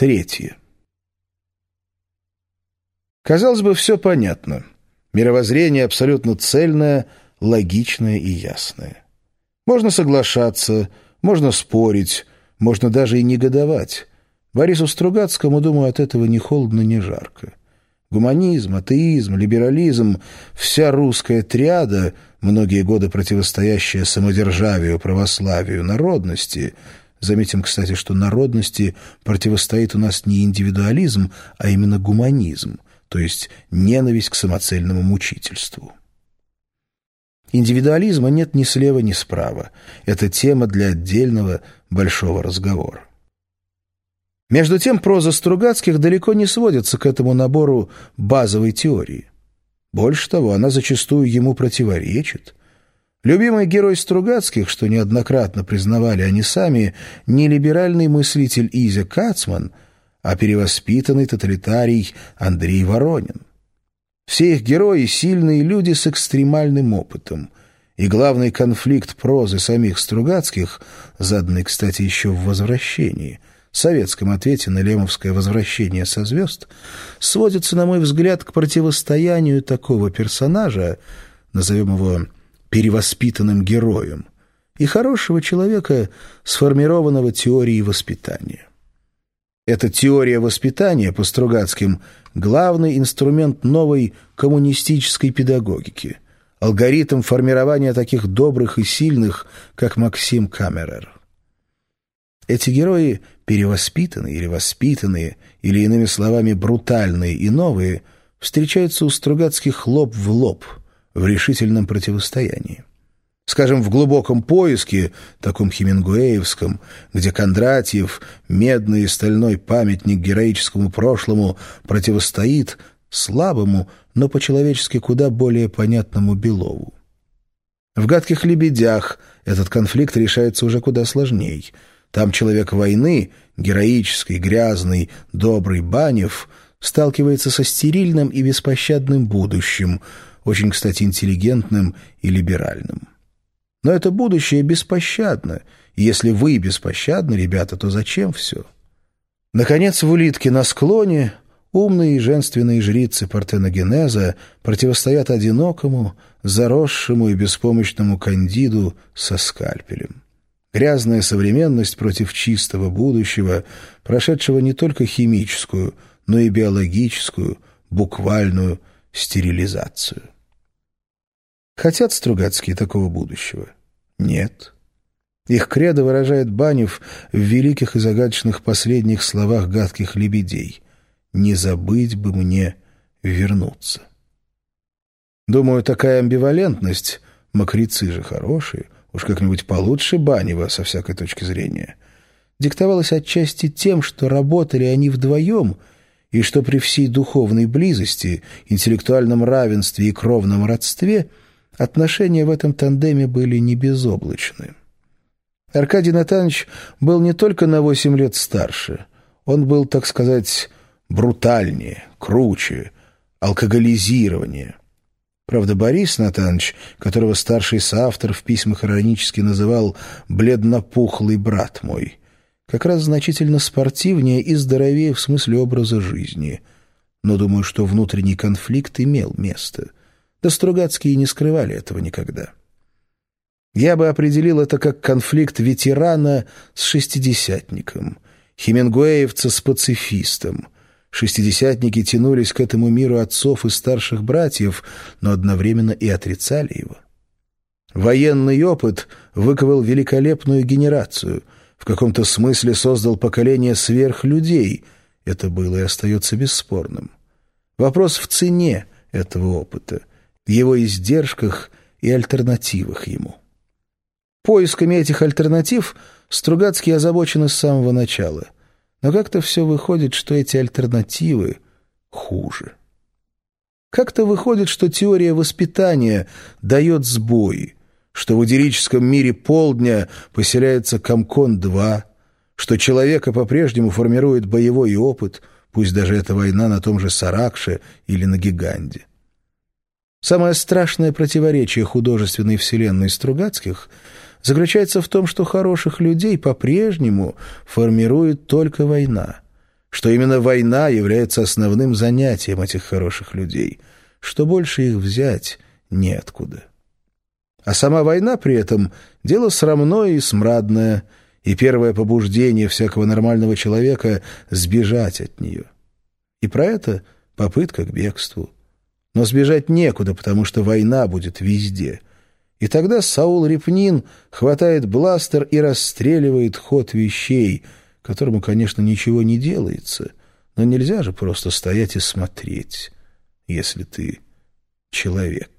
Третье. Казалось бы, все понятно. Мировоззрение абсолютно цельное, логичное и ясное. Можно соглашаться, можно спорить, можно даже и негодовать. Борису Стругацкому, думаю, от этого ни холодно, ни жарко. Гуманизм, атеизм, либерализм, вся русская триада, многие годы противостоящая самодержавию, православию, народности, заметим, кстати, что народности противостоит у нас не индивидуализм, а именно гуманизм, то есть ненависть к самоцельному мучительству. Индивидуализма нет ни слева, ни справа. Это тема для отдельного большого разговора. Между тем, проза Стругацких далеко не сводится к этому набору базовой теории. Больше того, она зачастую ему противоречит. Любимый герой Стругацких, что неоднократно признавали они сами, не либеральный мыслитель Изя Кацман, а перевоспитанный тоталитарий Андрей Воронин. Все их герои — сильные люди с экстремальным опытом. И главный конфликт прозы самих Стругацких, заданный, кстати, еще в «Возвращении», советском ответе на лемовское «Возвращение со звезд», сводится, на мой взгляд, к противостоянию такого персонажа, назовем его перевоспитанным героем, и хорошего человека, сформированного теорией воспитания. Эта теория воспитания по Стругацким – главный инструмент новой коммунистической педагогики, алгоритм формирования таких добрых и сильных, как Максим Камерер. Эти герои перевоспитанные или воспитанные, или, иными словами, брутальные и новые, встречаются у Стругацких лоб в лоб в решительном противостоянии. Скажем, в глубоком поиске, таком хемингуэевском, где Кондратьев, медный и стальной памятник героическому прошлому, противостоит слабому, но по-человечески куда более понятному Белову. В «Гадких лебедях» этот конфликт решается уже куда сложнее. Там человек войны, героический, грязный, добрый Банев, сталкивается со стерильным и беспощадным будущим, очень, кстати, интеллигентным и либеральным. Но это будущее беспощадно. И если вы беспощадны, ребята, то зачем все? Наконец, в улитке на склоне умные и женственные жрицы партеногенеза противостоят одинокому, заросшему и беспомощному кандиду со скальпелем. Грязная современность против чистого будущего, прошедшего не только химическую, но и биологическую, буквальную стерилизацию. Хотят Стругацкие такого будущего? Нет. Их кредо выражает Банев в великих и загадочных последних словах гадких лебедей. «Не забыть бы мне вернуться». Думаю, такая амбивалентность, мокрецы же хорошие, уж как-нибудь получше Банева со всякой точки зрения, диктовалась отчасти тем, что работали они вдвоем и что при всей духовной близости, интеллектуальном равенстве и кровном родстве – Отношения в этом тандеме были не безоблачны. Аркадий Натанович был не только на восемь лет старше. Он был, так сказать, брутальнее, круче, алкоголизированнее. Правда, Борис Натанович, которого старший соавтор в письмах иронически называл «бледнопухлый брат мой», как раз значительно спортивнее и здоровее в смысле образа жизни. Но думаю, что внутренний конфликт имел место — да Стругацкие не скрывали этого никогда. Я бы определил это как конфликт ветерана с шестидесятником, хемингуэевца с пацифистом. Шестидесятники тянулись к этому миру отцов и старших братьев, но одновременно и отрицали его. Военный опыт выковал великолепную генерацию, в каком-то смысле создал поколение сверхлюдей. Это было и остается бесспорным. Вопрос в цене этого опыта — его издержках и альтернативах ему. Поисками этих альтернатив Стругацкие озабочены с самого начала. Но как-то все выходит, что эти альтернативы хуже. Как-то выходит, что теория воспитания дает сбои, что в идиллическом мире полдня поселяется Комкон-2, что человека по-прежнему формирует боевой опыт, пусть даже это война на том же Саракше или на Гиганде. Самое страшное противоречие художественной вселенной Стругацких заключается в том, что хороших людей по-прежнему формирует только война, что именно война является основным занятием этих хороших людей, что больше их взять неоткуда. А сама война при этом — дело срамное и смрадное, и первое побуждение всякого нормального человека — сбежать от нее. И про это попытка к бегству. Но сбежать некуда, потому что война будет везде. И тогда Саул Репнин хватает бластер и расстреливает ход вещей, которому, конечно, ничего не делается, но нельзя же просто стоять и смотреть, если ты человек.